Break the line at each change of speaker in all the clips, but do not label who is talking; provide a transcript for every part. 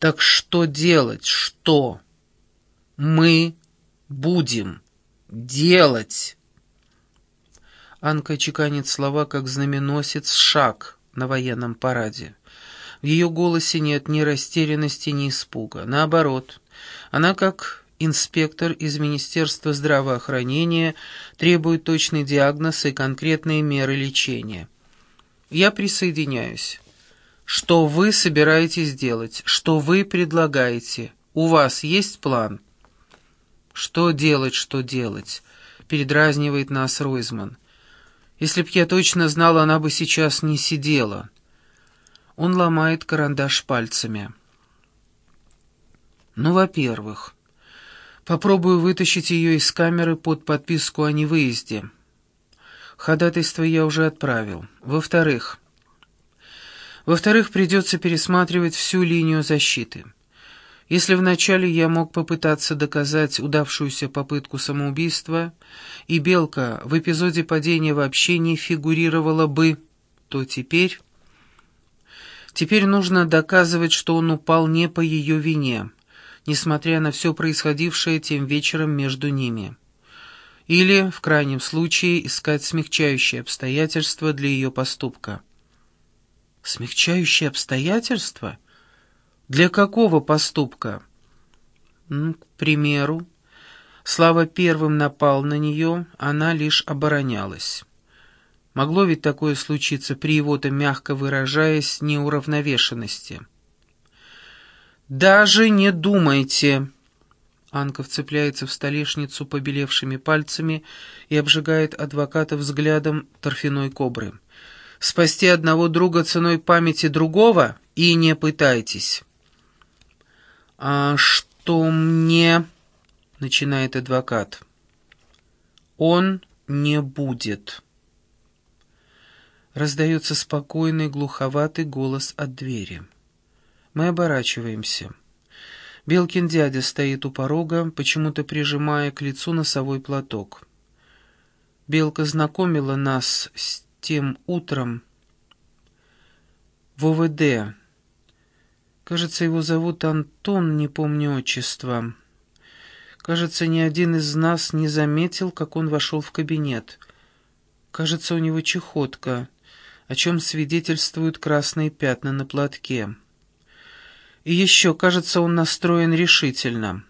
Так что делать? Что? Мы будем делать. Анка чеканит слова, как знаменосец «шаг» на военном параде. В ее голосе нет ни растерянности, ни испуга. Наоборот, она, как инспектор из Министерства здравоохранения, требует точный диагноз и конкретные меры лечения. Я присоединяюсь. Что вы собираетесь делать? Что вы предлагаете? У вас есть план?» «Что делать, что делать?» — передразнивает нас Ройзман. «Если б я точно знала, она бы сейчас не сидела». Он ломает карандаш пальцами. «Ну, во-первых, попробую вытащить ее из камеры под подписку о невыезде. Ходатайство я уже отправил. Во-вторых, во-вторых, придется пересматривать всю линию защиты». Если вначале я мог попытаться доказать удавшуюся попытку самоубийства, и Белка в эпизоде падения вообще не фигурировала бы, то теперь... Теперь нужно доказывать, что он упал не по ее вине, несмотря на все происходившее тем вечером между ними. Или, в крайнем случае, искать смягчающие обстоятельства для ее поступка. «Смягчающие обстоятельства?» Для какого поступка? Ну, к примеру, Слава первым напал на нее, она лишь оборонялась. Могло ведь такое случиться при его-то, мягко выражаясь, неуравновешенности. «Даже не думайте!» Анка вцепляется в столешницу побелевшими пальцами и обжигает адвоката взглядом торфяной кобры. «Спасти одного друга ценой памяти другого? И не пытайтесь!» «А что мне...» — начинает адвокат. «Он не будет». Раздается спокойный, глуховатый голос от двери. Мы оборачиваемся. Белкин дядя стоит у порога, почему-то прижимая к лицу носовой платок. Белка знакомила нас с тем утром в ОВД, Кажется, его зовут Антон, не помню отчества. Кажется, ни один из нас не заметил, как он вошел в кабинет. Кажется, у него чехотка, о чем свидетельствуют красные пятна на платке. И еще, кажется, он настроен решительно.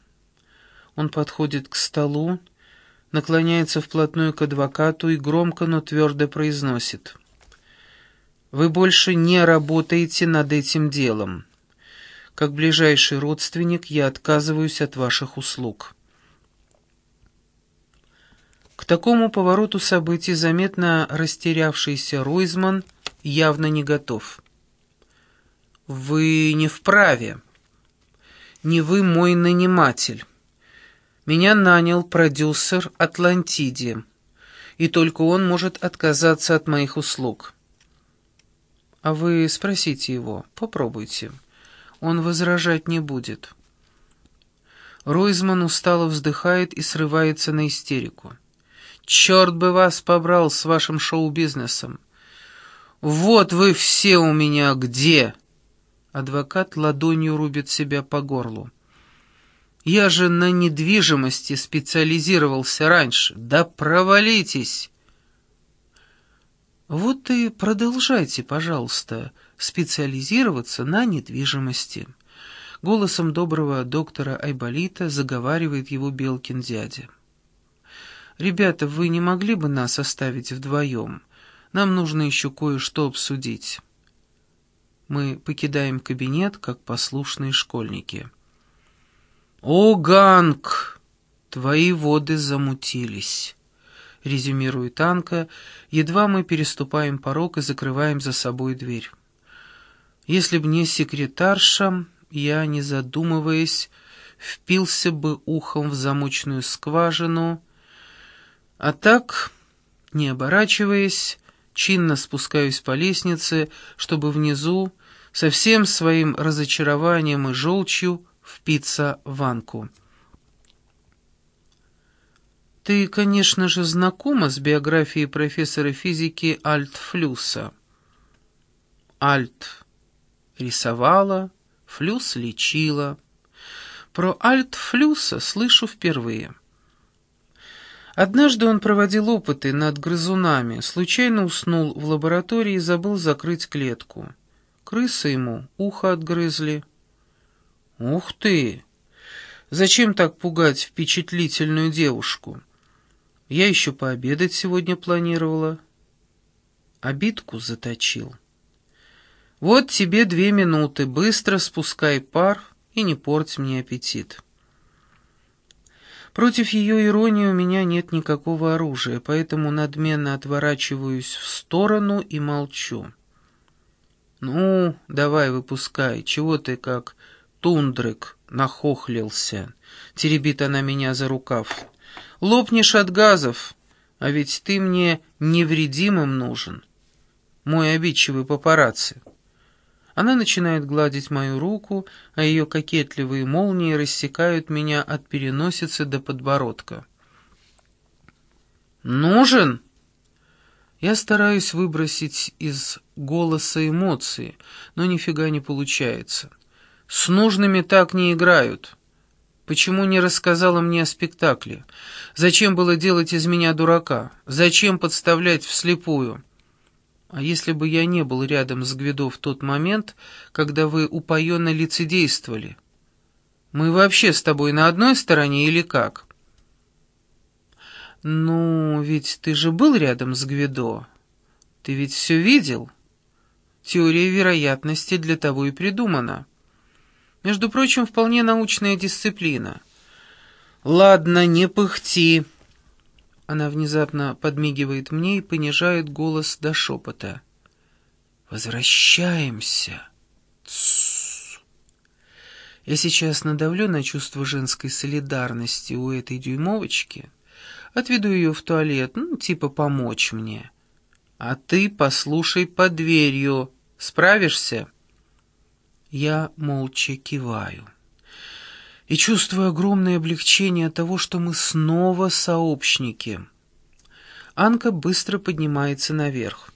Он подходит к столу, наклоняется вплотную к адвокату и громко, но твердо произносит. «Вы больше не работаете над этим делом». Как ближайший родственник я отказываюсь от ваших услуг. К такому повороту событий заметно растерявшийся Ройзман явно не готов. «Вы не вправе. Не вы мой наниматель. Меня нанял продюсер Атлантиди, и только он может отказаться от моих услуг». «А вы спросите его, попробуйте» он возражать не будет. Ройзман устало вздыхает и срывается на истерику. «Черт бы вас побрал с вашим шоу-бизнесом! Вот вы все у меня где!» Адвокат ладонью рубит себя по горлу. «Я же на недвижимости специализировался раньше. Да провалитесь!» «Вот и продолжайте, пожалуйста», специализироваться на недвижимости. Голосом доброго доктора Айболита заговаривает его Белкин дядя. «Ребята, вы не могли бы нас оставить вдвоем? Нам нужно еще кое-что обсудить». Мы покидаем кабинет, как послушные школьники. «О, Ганг, твои воды замутились!» — резюмирует Анка, едва мы переступаем порог и закрываем за собой дверь. Если б не секретарша, я, не задумываясь, впился бы ухом в замочную скважину, а так, не оборачиваясь, чинно спускаюсь по лестнице, чтобы внизу со всем своим разочарованием и желчью в Анку. Ты, конечно же, знакома с биографией профессора физики Альтфлюса. Альт рисовала, Флюс лечила. Про альтфлюса слышу впервые. Однажды он проводил опыты над грызунами, случайно уснул в лаборатории и забыл закрыть клетку. Крысы ему ухо отгрызли. «Ух ты! Зачем так пугать впечатлительную девушку? Я еще пообедать сегодня планировала». Обидку заточил. «Вот тебе две минуты, быстро спускай пар и не порть мне аппетит». Против ее иронии у меня нет никакого оружия, поэтому надменно отворачиваюсь в сторону и молчу. «Ну, давай, выпускай, чего ты как тундрик нахохлился?» Теребит она меня за рукав. «Лопнешь от газов, а ведь ты мне невредимым нужен. Мой обидчивый папарацци». Она начинает гладить мою руку, а ее кокетливые молнии рассекают меня от переносицы до подбородка. «Нужен?» Я стараюсь выбросить из голоса эмоции, но нифига не получается. С нужными так не играют. Почему не рассказала мне о спектакле? Зачем было делать из меня дурака? Зачем подставлять вслепую?» А если бы я не был рядом с Гвидо в тот момент, когда вы упоенно лицедействовали? Мы вообще с тобой на одной стороне или как? Ну, ведь ты же был рядом с Гвидо. Ты ведь все видел? Теория вероятности для того и придумана. Между прочим, вполне научная дисциплина. Ладно, не пыхти. Она внезапно подмигивает мне и понижает голос до шепота. «Возвращаемся!» Тссс. Я сейчас надавлю на чувство женской солидарности у этой дюймовочки, отведу ее в туалет, ну, типа помочь мне. А ты послушай под дверью. Справишься?» Я молча киваю и чувствую огромное облегчение от того, что мы снова сообщники. Анка быстро поднимается наверх.